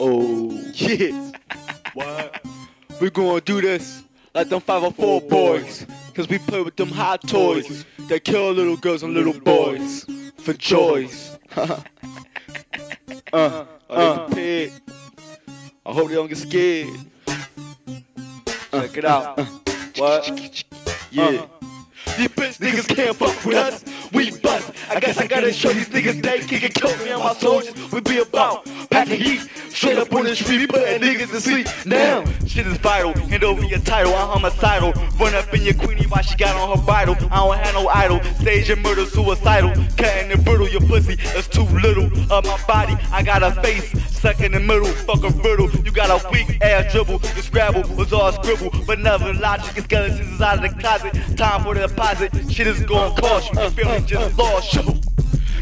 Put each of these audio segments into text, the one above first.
Oh, yeah. what? We gonna do this like them 504 boys. Cause we play with them hot toys that kill little girls and little boys for joys. uh, uh, prepared. I hope they don't get scared. Check it out. What? Yeah. These bitch niggas can't fuck with us. We bust. I guess I gotta show these niggas they can get kill me and my soldiers. We be about packing heat. Straight up on the street, we putting niggas to sleep. Now, shit is vital. Hand over your title, I'm homicidal. Run up in your queenie while she got on her bridle. I don't have no idol. Stage and murder, suicidal. Cutting and brittle, your pussy is too little. Of my body, I got a face. Stuck in the middle, fuck a riddle. You got a weak ass dribble. The scrabble was all scribble. But never logic skeletons is out of the closet. Time for the deposit. Shit is gonna cost you. You feeling just lost. Show.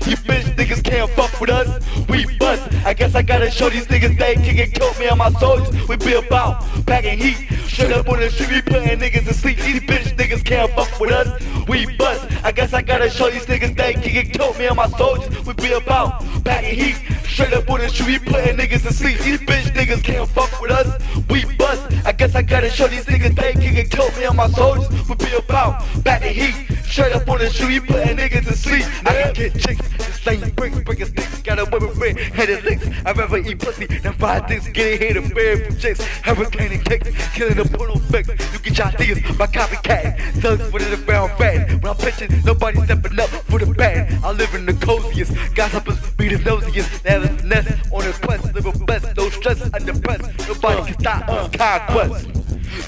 You bitch niggas can't fuck with us. We bust. I guess I gotta show these niggas they can get killed me and my soldiers. We be about packing heat. Straight up on the street, we putting niggas to sleep. These bitch niggas can't fuck with us. We bust. I guess I gotta show these niggas they can get killed me and my soldiers. We be about packing heat. Straight up on the street, we putting niggas to sleep. These bitch niggas can't fuck with us. We bust. I guess I gotta show these niggas they can get killed me and my soldiers. We be about packing heat. Straight up on the street, we putting niggas to sleep. I can get chicks. The same bricks, breaking sticks, got a women red headed licks. I'd rather eat pussy than five dicks, getting hit and buried from chicks. Hurricane kicks, killing the porno fix. You get your ideas by copycat. Thugs with the brown fat. When I'm pitching, nobody stepping up for the bad. I live in the coziest, gossipers be the nosiest. Have a finesse on the quest, live a best, no stress, under press. Nobody can stop us, conquest.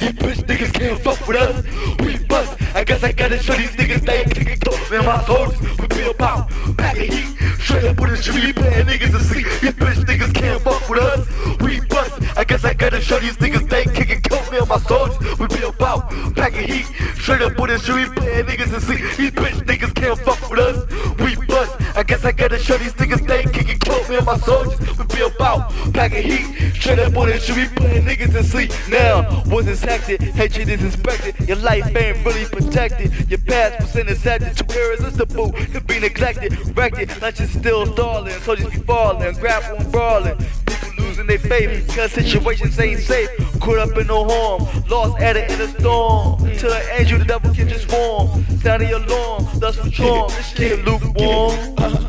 These bitch niggas can't fuck with us. We bust. I guess I gotta show these niggas they ain't kicking dope. Man, my soldiers we be about packing heat. Straight up with the street, playing niggas to sleep. These bitch niggas can't fuck with us. We bust. I guess I gotta show these niggas they ain't kicking dope. Man, my soldiers we be about packing heat. Straight up with the street, playing niggas to sleep. These bitch niggas can't fuck with us. We bust. I guess I gotta show these niggas they ain't kicking Man, my soldiers we be about packing heat. Straight up with the street, playing niggas to sleep. Now, this hectic? Hatred is inspected. Your life ain't really protected. Your past was intercepted. Too irresistible. Could be neglected. Wrecked it. Like you're still stalling. So just be falling. Grappling, brawling. People losing their faith. Cause situations ain't safe. Caught up in no harm. Lost at it in a storm. Till an angel, the devil can just form. Sound the alarm. Thus for charm. This shit lukewarm.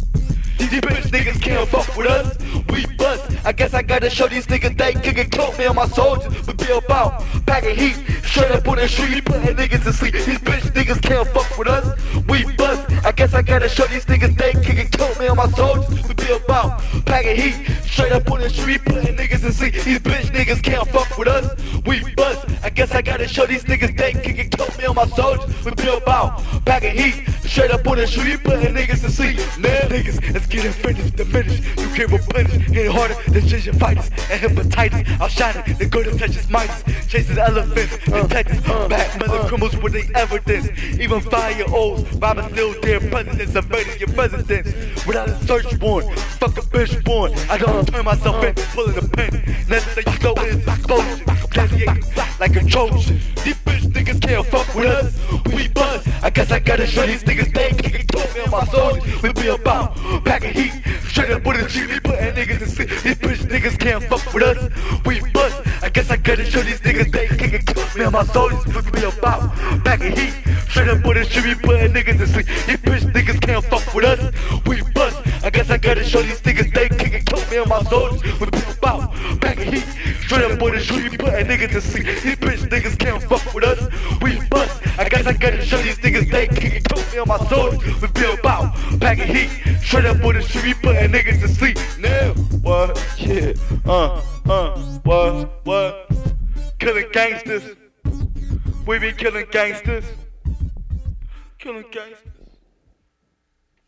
These bitch niggas can't fuck with us. We bust. I guess I gotta show these niggas they can get close. Me and my soldiers, we be about packing heat. Straight up on the street, putting niggas to sleep. These bitch niggas can't fuck with us. We bust. I guess I gotta show these niggas they can get close. Me and my soldiers, we be about packing heat. Straight up on the street, putting niggas to sleep. These bitch niggas can't fuck with us. We bust. I guess I gotta show these niggas they can get close. Me and my soldiers, we be about packing heat. Straight up on the street, putting niggas to sleep. Now it's getting finished, diminished. You can't replenish. Hitting harder than ginger fighters and hepatitis. Outshining the good touches mice. Chasing elephants, detectives, uh, uh, blackmailing uh. criminals with their evidence. Even five-year-olds robbing still their presidents, invading your residence without a search warrant. Fuck a bitch born. I don't turn myself in, pulling a pen. Next thing you know is explosion. Like a Trojan. These bitch niggas can't fuck with us. We buzz. I guess I gotta show these niggas they can talk me on my soldiers. We be about packing heat. Straight up with a G, we putting niggas to sleep. These bitch niggas can't fuck with us. We bust. I guess I gotta show these niggas they can talk me on my soldiers. We be about packing heat. Straight up with a G, we putting niggas to sleep. These bitch niggas can't fuck with us. We bust. I guess I gotta show these niggas they can talk me on my soldiers. We be about packing heat. Straight up with a G, we putting niggas to sleep. These bitch niggas can't fuck with us. We bust. I guess I gotta show these niggas on my soldiers. We be about packing heat. Straight up a G, we putting niggas to sleep. Now, what? Yeah. Uh, uh, what? What? Killing gangsters. We be killing gangsters. Killing gangsters.